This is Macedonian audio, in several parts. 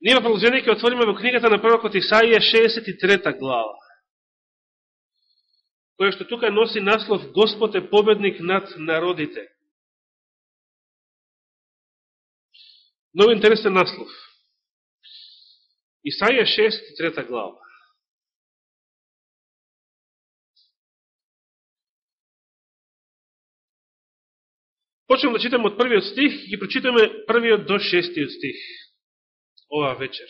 Ние во продолжение ќе отвориме во книгата на пророкот Исаија 63 глава, која што тука носи наслов Господ е победник над народите. Много интересен наслов. Исаија 63 глава. Почнем да читаме од првиот стих и ги прочитаме првиот до шестиот стих оваа вечер.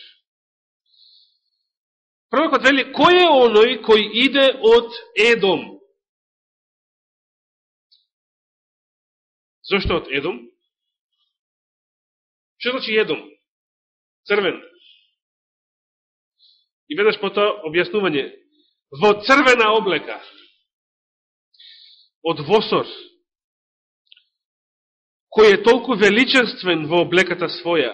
Пророкот вели, кој е оној кој иде од Едом? Зошто од Едом? Што значи Едом? Црвен. И веднаш по тоа објаснување. Во црвена облека. Од Восор кој е толку величествен во облеката своја,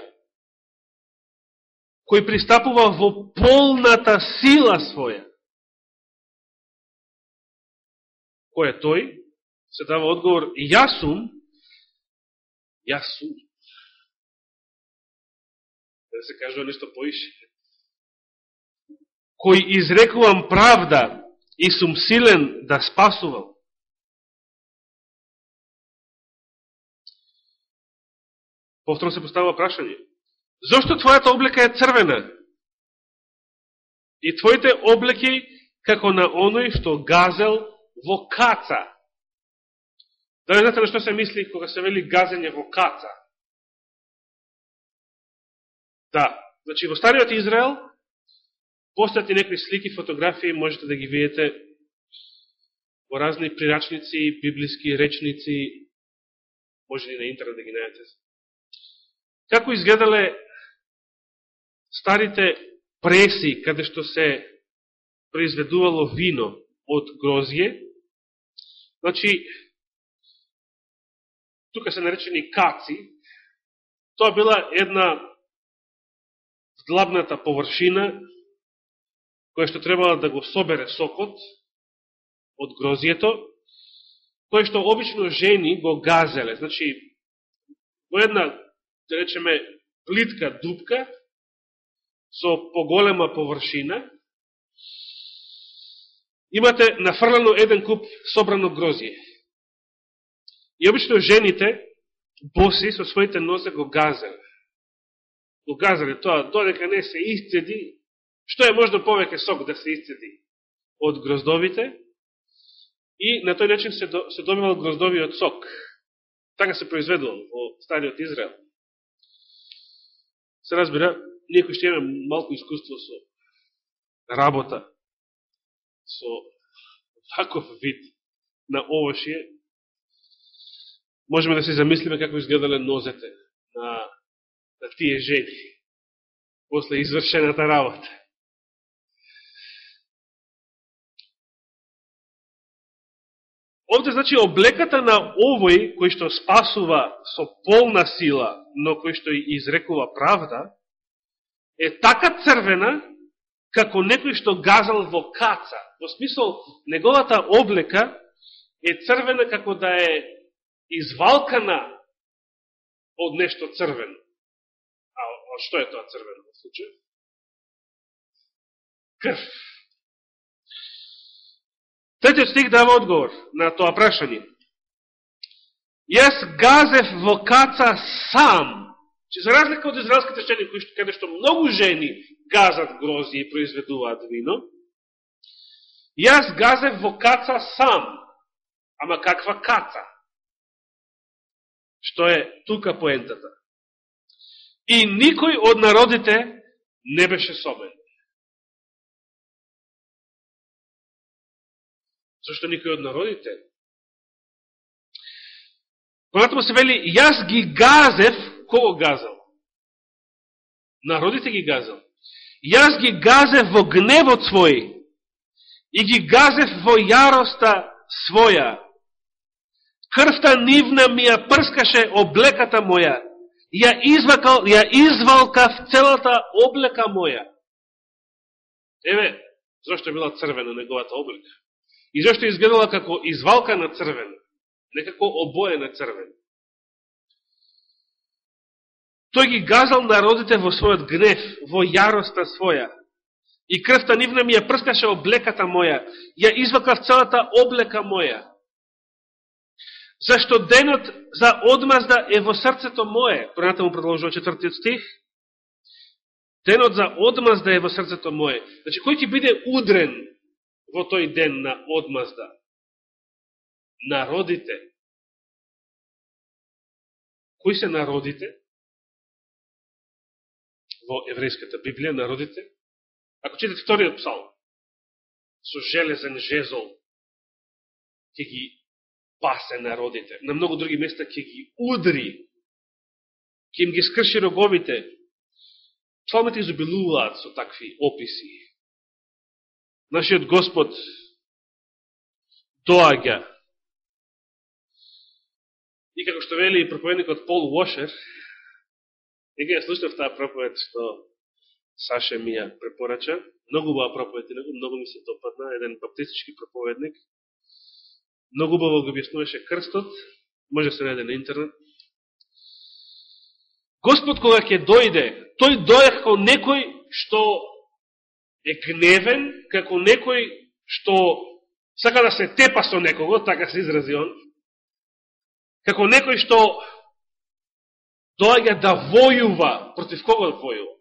кој пристапува во полната сила своја. Кој е тој? Се дава одговор, јас сум, јас сум. Да се кажува нешто поише. Кој изрекувам правда и сум силен да спасувам. Повторно се поставува прашање. Зошто твојата облека е црвена? И твоите облеки како на оној што газел во каца. Да не знаете на што се мисли кога се вели газење во каца? Да, значи во Стариот Израел постојат и некои слики, фотографии, можете да ги видите во разни прирачници, библиски речници, може и на интернет да ги најдете Како изгледале старите преси, каде што се произведувало вино од грозје, значи, тука се наречени каци, тоа била една длабната површина, која што требала да го собере сокот од грозието, кој што обично жени го газеле. Значи, во една да речеме, плитка дупка со поголема површина, имате нафрлено еден куп собрано грозие. И обично жените, боси, со своите нозе го газеле. Го газеле тоа, додека не се исцеди, што е можно повеќе сок да се исцеди од гроздовите, и на тој начин се, до, се добивал гроздовиот сок. Така се произведувал во Стариот Израел се разбира, некој кои ще имаме малко искуство со работа, со таков вид на овошје, можеме да се замислиме како изгледале нозете на, на тие жени после извршената работа. Овде, значи, облеката на овој, кој што спасува со полна сила, но кој што изрекува правда, е така црвена, како некој што газал во каца. Во смисол, неговата облека е црвена како да е извалкана од нешто црвено. А, а што е тоа црвено во случај? Крв. Третиот стих дава одговор на тоа прашање. Јас газев во каца сам. Че за разлика од израелските жени, каде што многу жени газат грози и произведуваат вино, јас газев во каца сам. Ама каква каца? Што е тука поентата? И никој од народите не беше со мене. Зашто никој од народите? Понатаму се вели, јас ги газев, кого газал? Народите ги газал. Јас ги газев во гневот свој и ги газев во јароста своја. Крвта нивна ми ја прскаше облеката моја. Ја, извакал, ја извалкав целата облека моја. Еве, зашто била црвена неговата облека? И зашто изгледала како извалка на црвен, некако обоје на црвен. Тој ги газал народите во својот гнев, во јароста своја. И крвта нивна ми ја прскаше облеката моја, ја извакав целата облека моја. Зашто денот за одмазда е во срцето мое, проната му продолжува четвртиот стих, денот за одмазда е во срцето мое. Значи, кој ќе биде удрен во тој ден на одмазда? Народите. Кои се народите? Во еврејската Библија, народите Ако читате вториот псалм, со железен жезол ќе ги пасе народите. На многу други места ќе ги удри, ќе им ги скрши роговите. Псалмите изобилуваат со такви описи. Нашиот Господ доаѓа и како што вели и проповедникот Пол Уошер, нега ја слушнав таа проповед што Саше ми ја препорача. Многу бава проповед и многу ми се допадна, еден баптистички проповедник. Многу бава го објаснуваше крстот, може да се најде на интернет. Господ кога ќе дојде, тој дојде како некој што е гневен, како некој што сака да се тепа со некого, така се изрази он, како некој што доаѓа да војува, против кого да војува?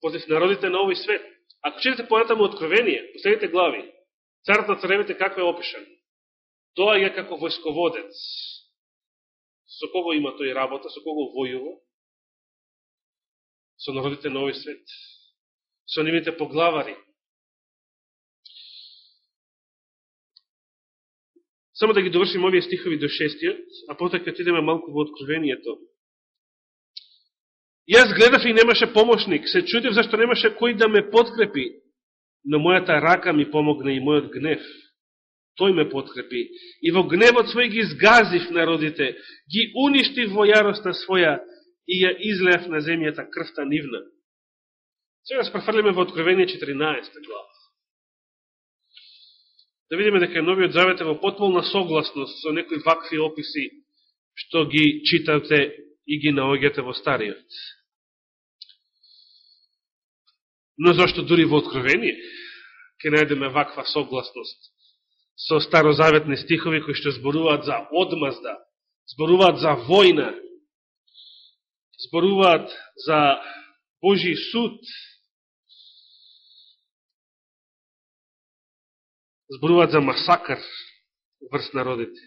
против народите на овој свет. Ако четете понатаму откровение, последните глави, царот на царевите како е опишан? Доаѓа како војсководец. Со кого има тој работа, со кого војува? Со народите на овој свет. Со нивите поглавари. Само да ги довршим овие стихови до шестиот, а потоа ќе отидеме малку во откровението. Јас гледав и немаше помошник, се чудев зашто немаше кој да ме подкрепи, но мојата рака ми помогна и мојот гнев. Тој ме подкрепи. И во гневот свој ги изгазив народите, ги уништив во јароста своја и ја излеав на земјата крвта нивна. Сега се префрлиме во Откровение 14 глава. Да видиме дека Новиот Завет е во потполна согласност со некои вакви описи што ги читате и ги наоѓате во Стариот. Но зашто дури во Откровение ќе најдеме ваква согласност со старозаветни стихови кои што зборуваат за одмазда, зборуваат за војна, зборуваат за Божи суд, зборуваат за масакар врз народите.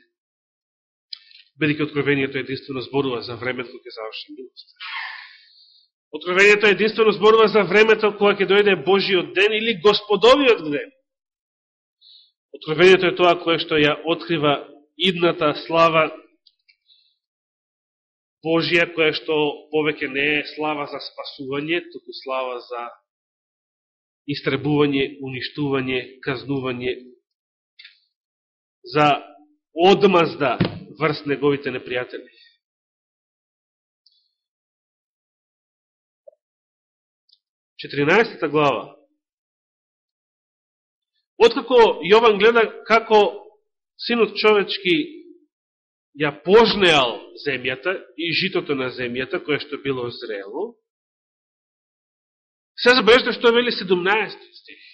Бидеќи откровението единствено зборува за времето кога ќе заврши милост. Откровението единствено зборува за времето кога ќе дојде Божиот ден или Господовиот ден. Откровението е тоа кое што ја открива идната слава Божија, која што повеќе не е слава за спасување, туку слава за истребување, уништување, казнување, за одмазда врз неговите непријатели. 14 глава. Откако Јован гледа како синот човечки ја пожнеал земјата и житото на земјата, кое што било зрело, се забележда што вели 17 стих.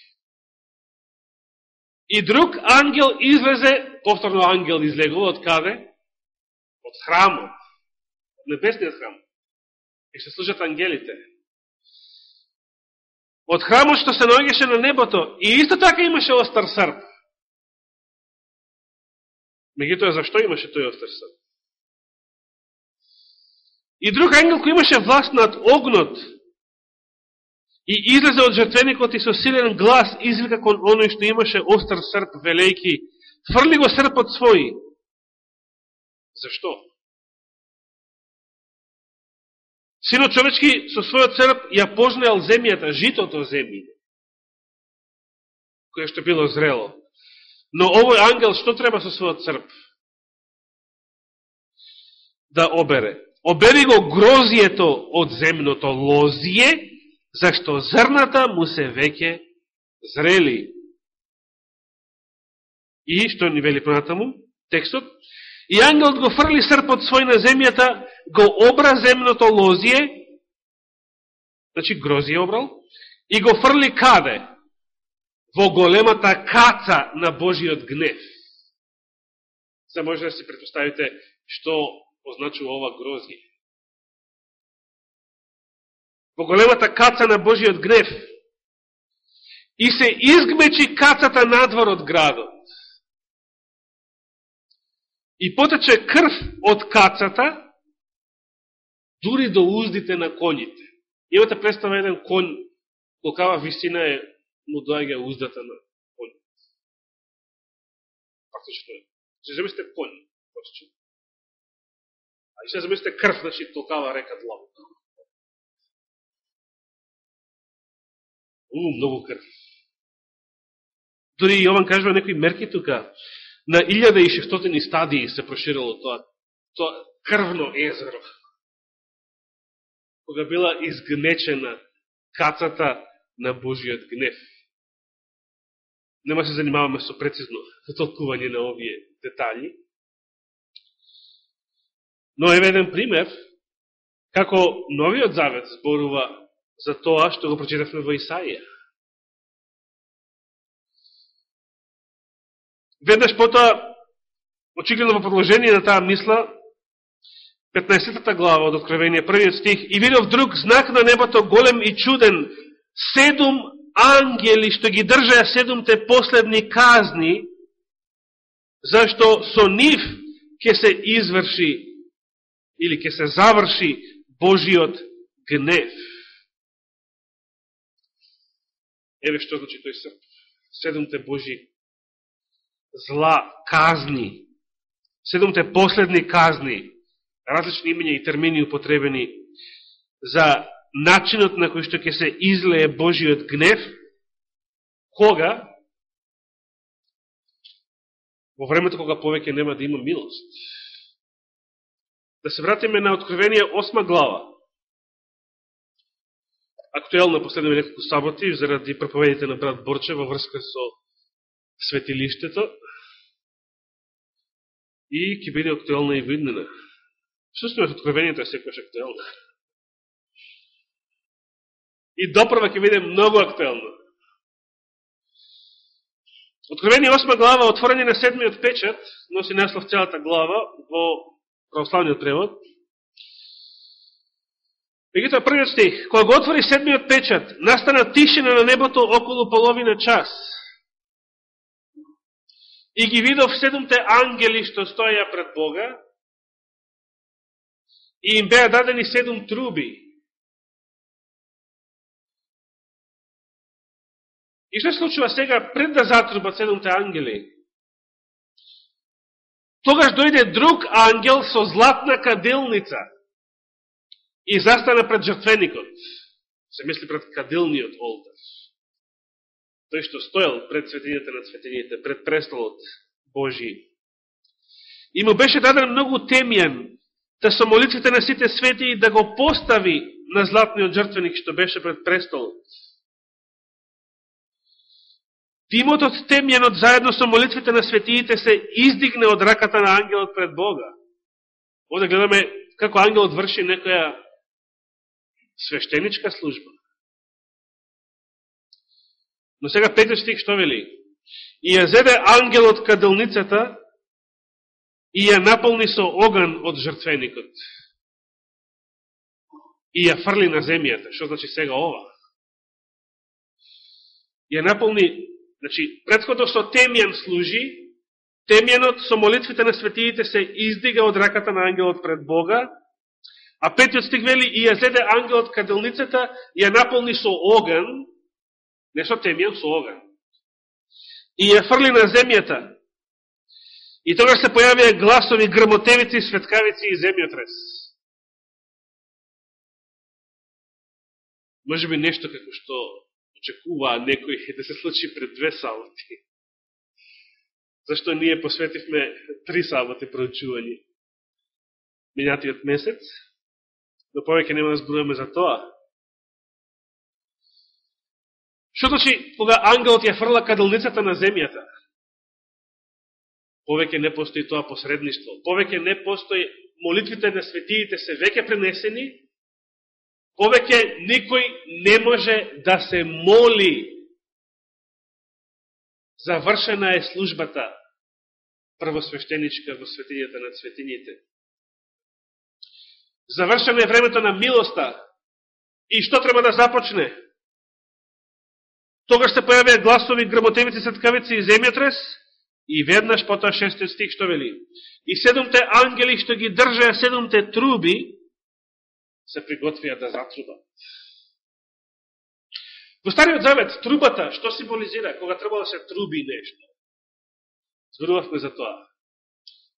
И друг ангел излезе, повторно ангел излегува од каде? Од храмот, од небесниот храм. И се служат ангелите од храмот што се наоѓаше на небото и исто така имаше остар срп. Меѓутоа, зашто имаше тој остар срп? И друг ангел кој имаше власт над огнот и излезе од жртвеникот и со силен глас извика кон оној што имаше остар срп, велејки, фрли го српот свој. Зашто? Синот човечки со својот срп ја пожнеал земјата, житото земјите, кое што било зрело. Но овој ангел што треба со својот црп? Да обере. Обери го грозието од земното лозије зашто зрната му се веќе зрели. И што ни вели понатаму? Текстот. И ангелот го фрли српот свој на земјата, го обра земното лозие, значи грозие обрал, и го фрли каде? Во големата каца на Божиот гнев. Се може да си предпоставите што означува ова грозие. Во големата каца на Божиот гнев. И се изгмечи кацата надвор од градот. И потече крв од кацата, дури до уздите на коњите. Имате представа еден конј, колкава висина е, му доаѓа уздата на конј. Фактично е. Се замислите конј, почече. А и се замислите крв, значи толкава река длав. Многу крв. Дори Јован кажува некои мерки тука. На 1600 стадии се проширило тоа, тоа крвно езеро кога била изгнечена кацата на Божиот гнев. Нема се занимаваме со прецизно толкување на овие детали. Но е еден пример како новиот завет зборува за тоа што го прочитавме во Исаија. Веднаш потоа, очигледно во продолжение на таа мисла, 15 глава од Откровение, првиот стих, и видов друг знак на небото голем и чуден, седум ангели што ги држаја седумте последни казни, зашто со нив ќе се изврши или ќе се заврши Божиот гнев. Еве што значи тој срп. Седумте Божи зла казни. Седумте последни казни различни имења и термини употребени за начинот на кој што ќе се излее Божиот гнев, кога? Во времето кога повеќе нема да има милост. Да се вратиме на Откровение 8 глава. Актуелно последните неколку саботи, заради проповедите на брат Борче во врска со светилиштето. И ќе биде актуелна и виднена. Всушност откровението е секојаш актуелно. И допрва ќе биде многу актуелно. Откровение 8 глава, отворени на седмиот печат, носи наслов целата глава во православниот превод. Мегутоа првиот стих, кога го отвори седмиот печат, настана тишина на небото околу половина час. И ги видов седумте ангели што стоја пред Бога, и им беа дадени седум труби. И што се случува сега пред да затрубат седумте ангели? Тогаш дојде друг ангел со златна каделница и застана пред жртвеникот. Се мисли пред кадилниот олтар. Тој што стоел пред светињата на светињите, пред престолот Божи. И му беше даден многу темијан, да со молитвите на сите свети да го постави на златниот жртвеник што беше пред престолот. Димот од темјанот заедно со молитвите на светиите се издигне од раката на ангелот пред Бога. Оде гледаме како ангелот врши некоја свештеничка служба. Но сега петиот стих што вели? И ја зеде ангелот каделницата и ја наполни со оган од жртвеникот. И ја фрли на земјата. Што значи сега ова? Ја наполни, значи, предходно со темјан служи, темјанот со молитвите на светиите се издига од раката на ангелот пред Бога, а петиот стих вели, и ја зеде ангелот каделницата, ја наполни со оган, не со темијан, со оган. И ја фрли на земјата, И тогаш се појавија гласови, грмотевици, светкавици и земјотрес. Може би нешто како што очекува некој да се случи пред две саботи. Зашто ние посветивме три саботи проучување минатиот месец, но повеќе нема да зборуваме за тоа. Што значи кога ангелот ја фрла каделницата на земјата? повеќе не постои тоа посредништво, повеќе не постои молитвите на светиите се веќе пренесени, повеќе никој не може да се моли. Завршена е службата првосвещеничка во светињата на светињите. Завршено е времето на милоста. И што треба да започне? Тогаш се појавија гласови, грмотевици, сеткавици и земјотрес, и веднаш потоа шестиот стих што вели. И седумте ангели што ги држаја седумте труби, се приготвија да затрубат. Во Стариот Завет, трубата, што символизира? Кога треба да се труби нешто. Зборувавме за тоа.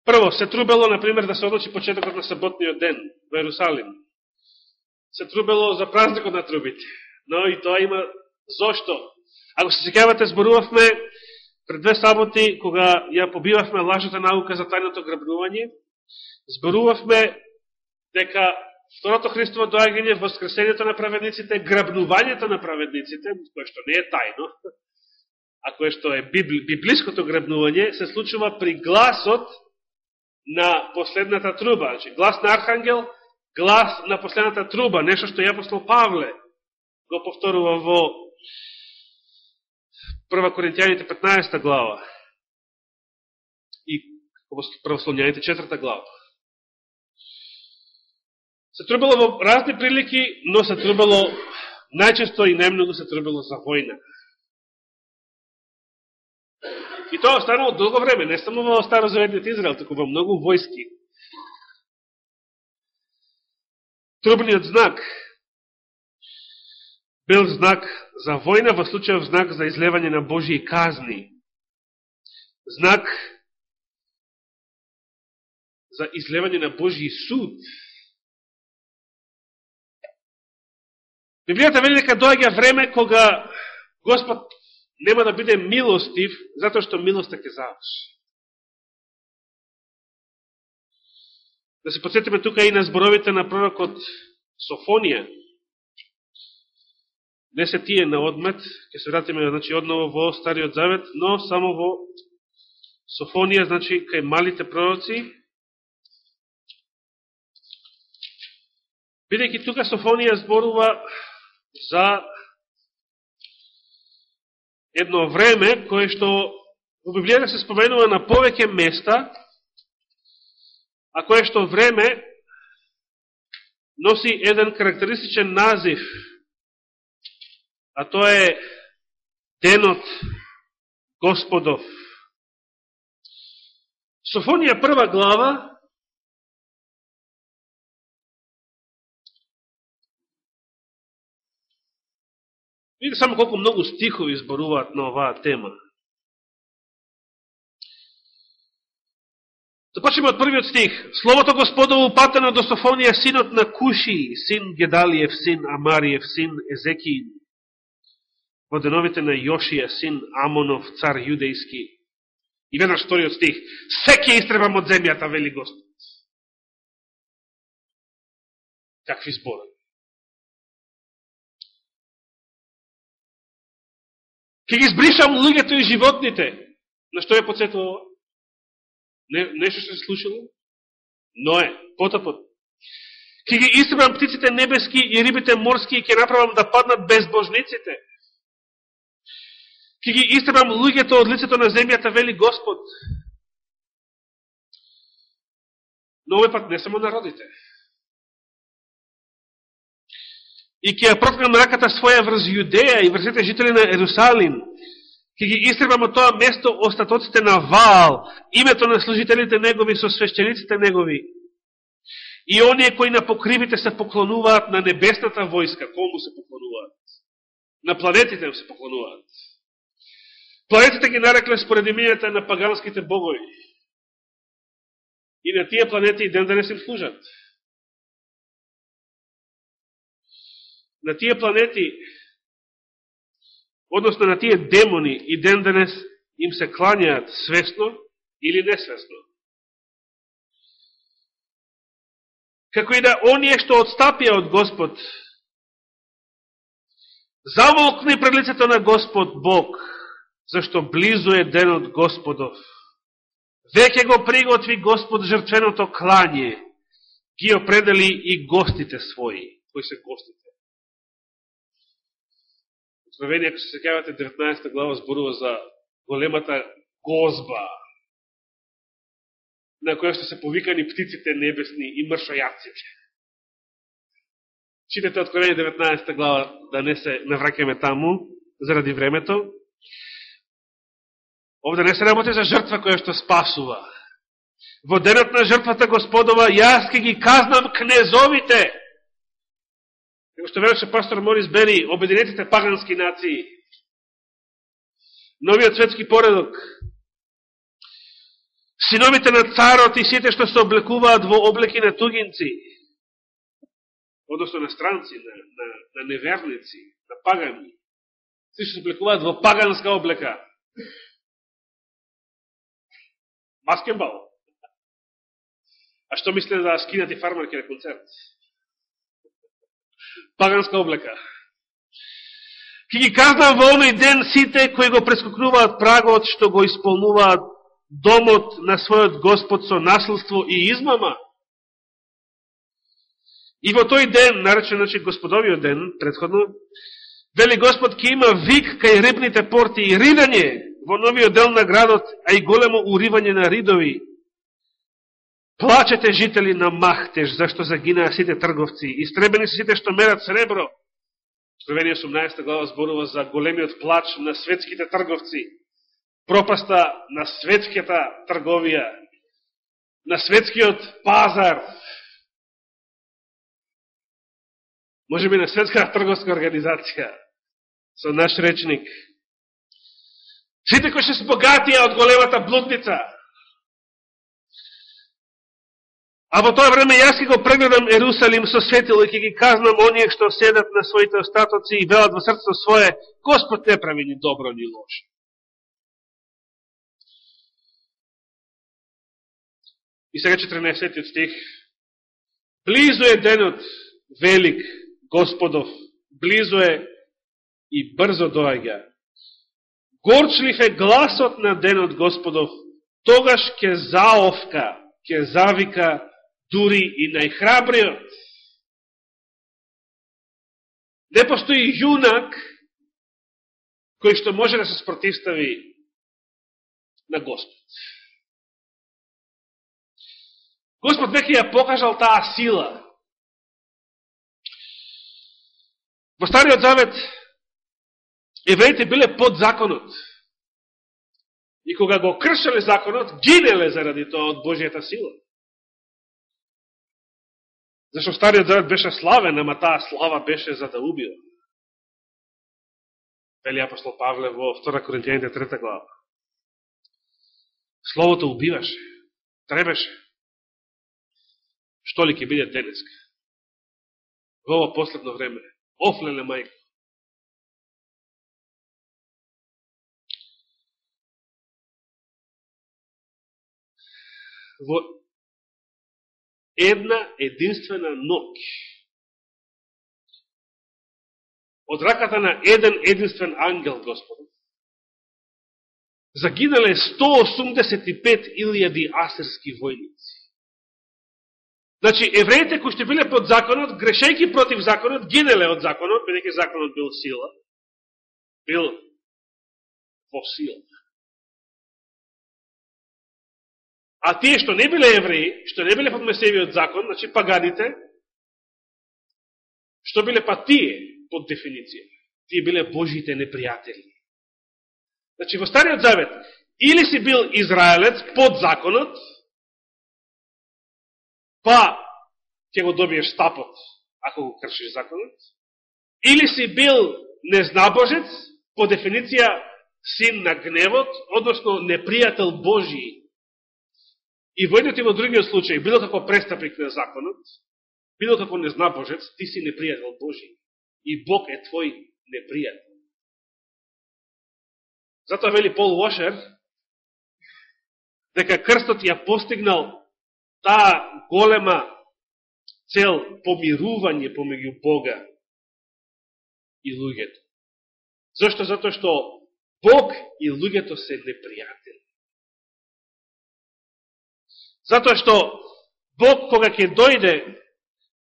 Прво, се трубело, например, да се одлучи почетокот на саботниот ден во Ерусалим. Се трубело за празникот на трубите. Но и тоа има зошто. Ако се секавате, зборувавме пред две саботи, кога ја побивавме лажната наука за тајното грабнување, зборувавме дека второто Христово доагање, воскресението на праведниците, грабнувањето на праведниците, кое што не е тајно, а кое што е библиското грабнување, се случува при гласот на последната труба. Значи, глас на архангел, глас на последната труба, нешто што ја апостол Павле го повторува во 1 Коринтијаните 15 глава и Православјаните 4 глава. Се трубало во разни прилики, но се трубало најчесто и најмногу се трубало за војна. И тоа останало долго време, не само во Старозаветниот Израел, току во многу војски. Трубниот знак бил знак за војна, во случајов знак за излевање на Божии казни. Знак за излевање на Божии суд. Библијата вели дека доаѓа време кога Господ нема да биде милостив, затоа што милоста ќе заврши. Да се подсетиме тука и на зборовите на пророкот Софонија. Не се тие на одмет, ќе се вратиме значи, одново во Стариот Завет, но само во Софонија, значи кај малите пророци. Бидејќи тука Софонија зборува за едно време кое што во Библијата се споменува на повеќе места, а кое што време носи еден карактеристичен назив, а тоа е Денот Господов. Софонија прва глава Видите само колку многу стихови изборуваат на оваа тема. Да Започнеме од првиот стих. Словото Господово упатено до Софонија, синот на Куши, син Гедалиев, син Амариев, син Езекиин, во деновите на Јошија, син Амонов, цар јудејски. И веднаш вториот стих. Секи истребам од земјата, вели Господ. Какви зборови? Ке ги збришам луѓето и животните. На што е подсетувало? Не, нешто што се случило? е, потопот. Ке ги истребам птиците небески и рибите морски и ке направам да паднат безбожниците. Ке ги истребам луѓето од лицето на земјата, вели Господ. Но овој пат не само народите. И ќе ја проткнам раката своја врз Јудеја и врз жители на Ерусалим. ќе ги истребам од тоа место остатоците на Ваал, името на служителите негови со свещениците негови. И оние кои на покривите се поклонуваат на небесната војска, кому се поклонуваат? На планетите се поклонуваат. Планетите ги нарекле според имењата на паганските богови. И на тие планети и ден да не се им служат. На тие планети, односно на тие демони и ден денес им се кланjaат свесно или несвесно. Како и да оние што отстапија од Господ, заволкни пред лицето на Господ Бог, зашто близо е денот Господов. Веќе го приготви Господ жртвеното клање, ги определи и гостите своји. Кои се гостите? Откровение, ако се секавате, 19 глава зборува за големата гозба, на која што се повикани птиците небесни и мршојаците. Читате Откровение 19 глава, да не се навракеме таму, заради времето. Овде не се работи за жртва која што спасува. Во денот на жртвата Господова, јас ке ги казнам кнезовите. Како што велеше пастор Морис Бени, обединетите пагански нации, новиот светски поредок, синовите на царот и сите што се облекуваат во облеки на тугинци, односно на странци, на, на, на неверници, на пагани, се што се облекуваат во паганска облека. Маскенбал. А што мисле да скинати фармарки на концерт? Паганска облека. Ке ги казнам во оној ден сите кои го прескокнуваат прагот што го исполнуваат домот на својот Господ со наследство и измама. И во тој ден, наречен значи Господовиот ден, предходно, вели Господ ке има вик кај рибните порти и ридање во новиот дел на градот, а и големо уривање на ридови. Плачете жители на Махтеж, зашто загинаа сите трговци, истребени се сите што мерат сребро, Откровение 18 глава зборува за големиот плач на светските трговци, пропаста на светската трговија, на светскиот пазар, може би на светска трговска организација, со наш речник. Сите кои се богатија од големата блудница, А во тоа време јас ќе го прегледам Ерусалим со светило и ќе ги казнам оние што седат на своите остатоци и велат во срцето свое, Господ не прави ни добро ни лошо. И сега 14 стих. Близо е денот велик Господов, близо е и брзо доаѓа. Горчлив е гласот на денот Господов, тогаш ќе заовка, ќе завика дури и најхрабриот. Не постои јунак кој што може да се спротивстави на Господ. Господ веќе ја покажал таа сила. Во Стариот Завет евреите биле под законот. И кога го кршеле законот, гинеле заради тоа од Божијата сила. Зашто Стариот Завет беше славен, ама таа слава беше за да убива. Вели апостол Павле во 2 Коринтијаните 3 глава. Словото убиваше, требеше. Што ли ќе биде денеска? Во ово последно време. офлене мајко. Во една единствена ноќ. Од раката на еден единствен ангел, Господ, загинале 185.000 асерски војници. Значи, евреите кои што биле под законот, грешејки против законот, гинеле од законот, бидеќи законот бил сила, бил во сила. А тие што не биле евреи, што не биле под Месевиот закон, значи паганите, што биле па тие под дефиниција? Тие биле Божите непријатели. Значи во Стариот Завет, или си бил Израелец под законот, па ќе го добиеш стапот ако го кршиш законот, или си бил незнабожец, по дефиниција син на гневот, односно непријател Божиј, И во едниот и во другиот случај, било како престапник на законот, било како незнабожец, ти си непријател Божи. И Бог е твој непријател. Затоа вели Пол Лошер, дека крстот ја постигнал таа голема цел помирување помеѓу Бога и луѓето. Зошто? Затоа што Бог и луѓето се непријатели. Затоа што Бог, кога ќе дојде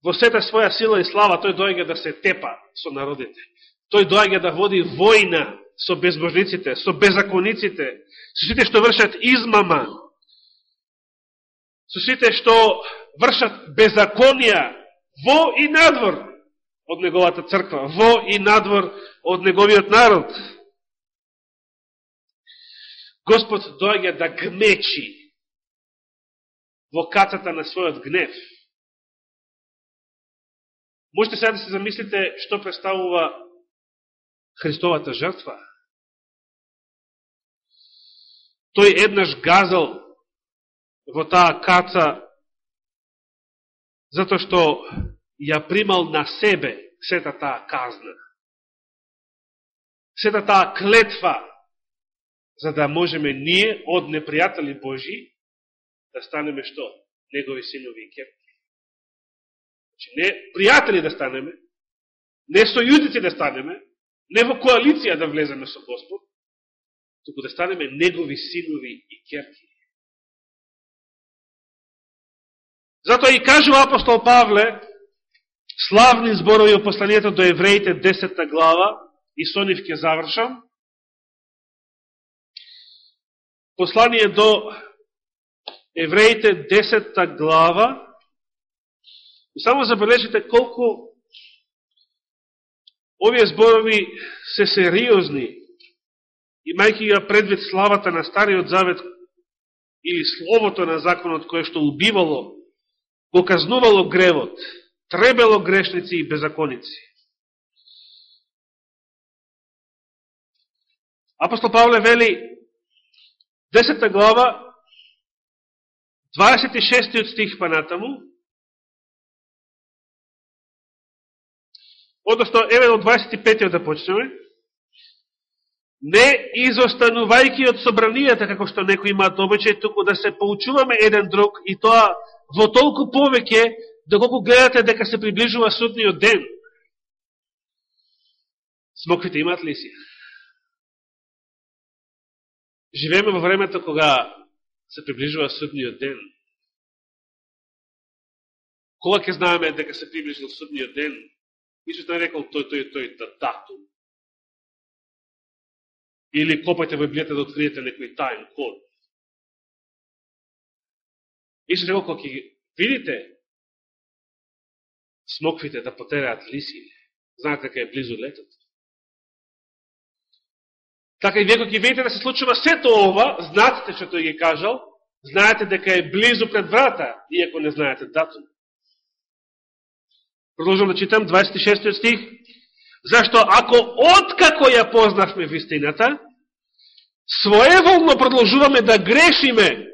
во сета своја сила и слава, тој дојде да се тепа со народите. Тој дојде да води војна со безбожниците, со беззакониците, со сите што вршат измама, со сите што вршат беззаконија во и надвор од неговата црква, во и надвор од неговиот народ. Господ дојде да гмечи во кацата на својот гнев. Можете сега да се замислите што представува Христовата жртва. Тој еднаш газал во таа каца затоа што ја примал на себе сета таа казна. Сета таа клетва за да можеме ние од непријатели Божи да станеме што? Негови синови и керки. Значи, не пријатели да станеме, не сојузници да станеме, не во коалиција да влеземе со Господ, туку да станеме негови синови и керки. Затоа и кажува апостол Павле, славни зборови о посланието до евреите 10 глава, и со нив ќе завршам, Послание до Евреите 10 глава. И само забележите колку овие зборови се сериозни, имајќи ја предвид славата на Стариот Завет или словото на законот кое што убивало, го казнувало гревот, требело грешници и беззаконици. Апостол Павле вели 10 глава, 26 стих па натаму, одnosno, еве од 25 да почнеме, не изостанувајќи од собранијата, како што некои имаат обичај, туку да се поучуваме еден друг, и тоа во толку повеќе, доколку гледате дека се приближува судниот ден. Смоквите имаат ли си? Живееме во времето кога се приближува судниот ден. Кога ќе знаеме дека се приближил судниот ден, Исус не рекол тој, тој, тој, да датум. Или копајте во Библијата да откриете некој тајн код. Исус рекол, кога ќе видите смоквите да потераат лиси, знаете дека е близу летот. Така и вие кога ќе видите да се случува сето ова, знаете што тој ги кажал, знаете дека е близу пред врата, иако не знаете датум. Продолжам да читам 26 стих. Зашто ако откако ја познавме вистината, своеволно продолжуваме да грешиме,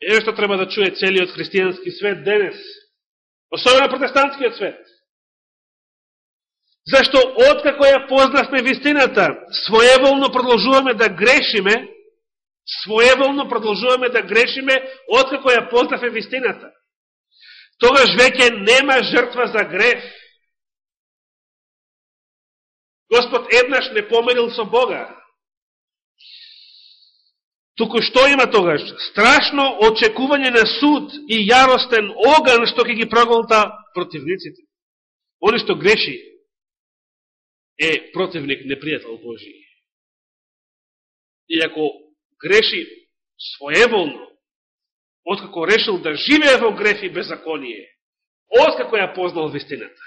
е што треба да чуе целиот христијански свет денес, особено протестантскиот свет. Зашто откако ја познавме вистината, своеволно продолжуваме да грешиме, своеволно продолжуваме да грешиме, откако ја познавме вистината. Тогаш веќе нема жртва за греф. Господ еднаш не померил со Бога. Туку што има тогаш? Страшно очекување на суд и јаростен оган што ќе ги проголта противниците. Они што греши, е противник, непријател Божи. И ако греши своеволно, откако решил да живее во греф и беззаконие, откако ја познал вистината,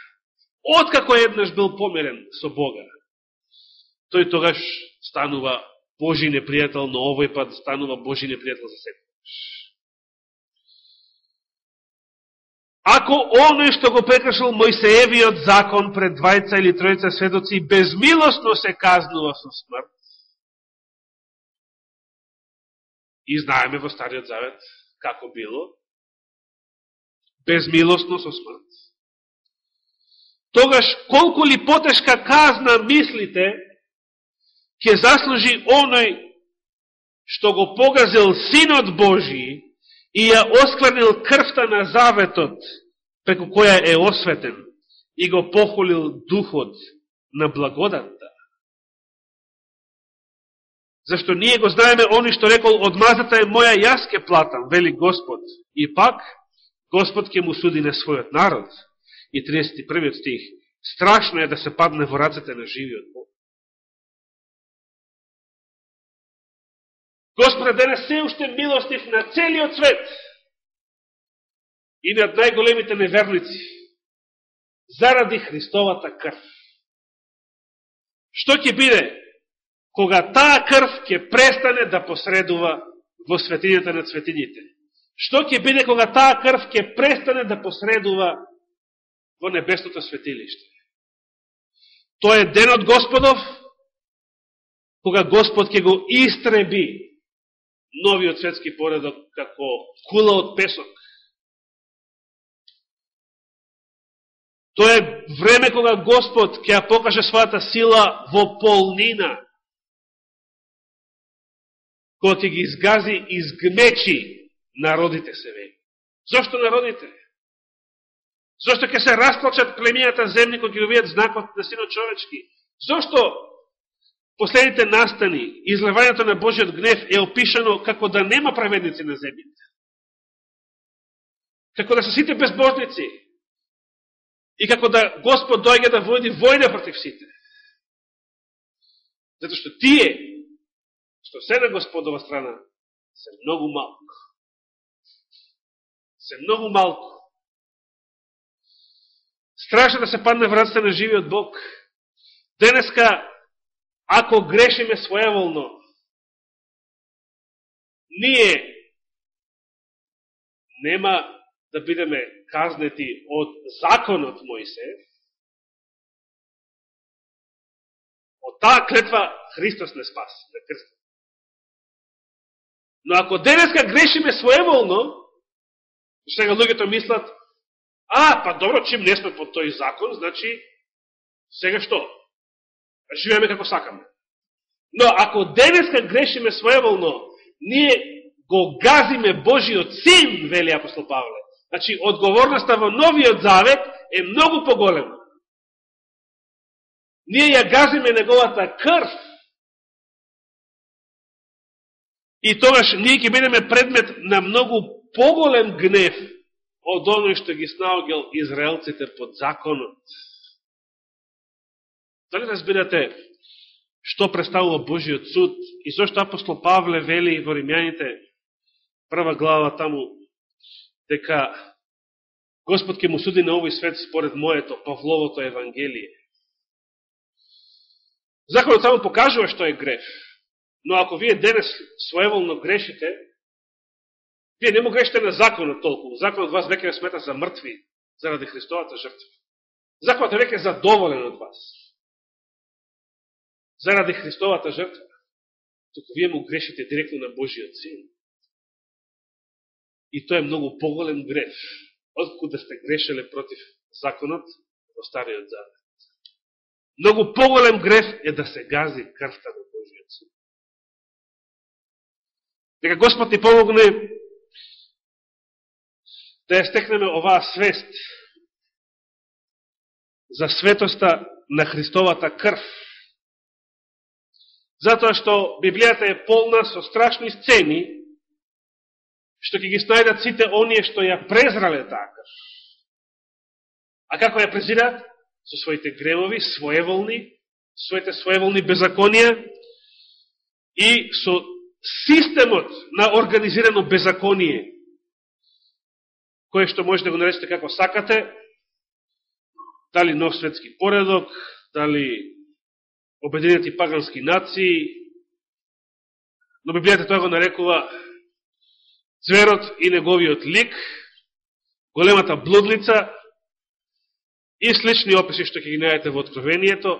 откако еднаш бил померен со Бога, тој тогаш станува Божи непријател, но овој пат станува Божи непријател за себе. Ако оној што го прекршил Мојсеевиот закон пред двајца или тројца сведоци безмилостно се казнува со смрт, и знаеме во Стариот Завет како било, безмилостно со смрт, тогаш колку ли потешка казна мислите ќе заслужи оној што го погазил Синот Божиј и ја оскланил крвта на заветот, преку која е осветен, и го похолил духот на благодатта. Зашто ние го знаеме они што рекол, одмазата е моја, јас ке платам, вели Господ. И пак, Господ ке му суди на својот народ. И 31 стих. Страшно е да се падне во рацете на живиот Бог. Господ денес да се уште милостив на целиот свет и над најголемите неверници заради Христовата крв. Што ќе биде кога таа крв ќе престане да посредува во светињата на светињите? Што ќе биде кога таа крв ќе престане да посредува во небесното светилиште? Тоа е денот Господов, кога Господ ќе го истреби новиот светски поредок како кула од песок. Тоа е време кога Господ ќе ја покаже својата сила во полнина, кога ќе ги изгази и изгмечи народите се ве. Зошто народите? Зошто ќе се расплачат племијата земни кои ќе го видат знакот на синот човечки? Зошто последните настани, излевањето на Божиот гнев е опишано како да нема праведници на земјите. Како да се сите безбожници. И како да Господ дојде да води војна против сите. Зато што тие, што се на Господова страна, се многу малко. Се многу малко. Страшно да се падне врата на живиот Бог. Денеска ако грешиме своеволно, ние нема да бидеме казнети од законот Моисе, од таа клетва Христос не спас, на крст. Но ако денеска грешиме своеволно, сега луѓето мислат, а, па добро, чим не сме под тој закон, значи, сега што? Живееме како сакаме. Но ако денеска грешиме своеволно, ние го газиме Божиот син, вели апостол Павле. Значи, одговорноста во новиот завет е многу поголема. Ние ја газиме неговата крв. И тогаш ние ќе бидеме предмет на многу поголем гнев од оној што ги снаогел израелците под законот. Дали разбирате што представува Божиот суд и зашто апостол Павле вели во Римјаните прва глава таму дека Господ ќе му суди на овој свет според моето Павловото Евангелие. Законот само покажува што е греф. Но ако вие денес своеволно грешите, вие не му грешите на законот толку. Законот вас веќе смета за мртви заради Христовата жртва. Законот е веќе задоволен од вас заради Христовата жртва, току вие му грешите директно на Божиот син. И тоа е многу поголем греф, откуда да сте грешеле против законот во Стариот Завет. Многу поголем греф е да се гази крвта на Божиот син. Дека Господ ни помогне да ја стекнеме оваа свест за светоста на Христовата крв, Затоа што Библијата е полна со страшни сцени, што ќе ги снајдат сите оние што ја презрале така. А како ја презират? Со своите гревови, своеволни, своите своеволни беззаконија и со системот на организирано беззаконие, кое што може да го наречете како сакате, дали нов светски поредок, дали обединети пагански нации, но Библијата тоа го нарекува зверот и неговиот лик, големата блудница и слични описи што ќе ги најдете во Откровението.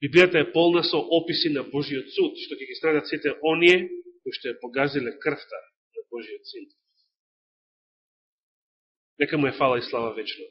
Библијата е полна со описи на Божиот суд, што ќе ги страдат сите оние кои што ја погазиле крвта на Божиот син. Нека му е фала и слава вечно.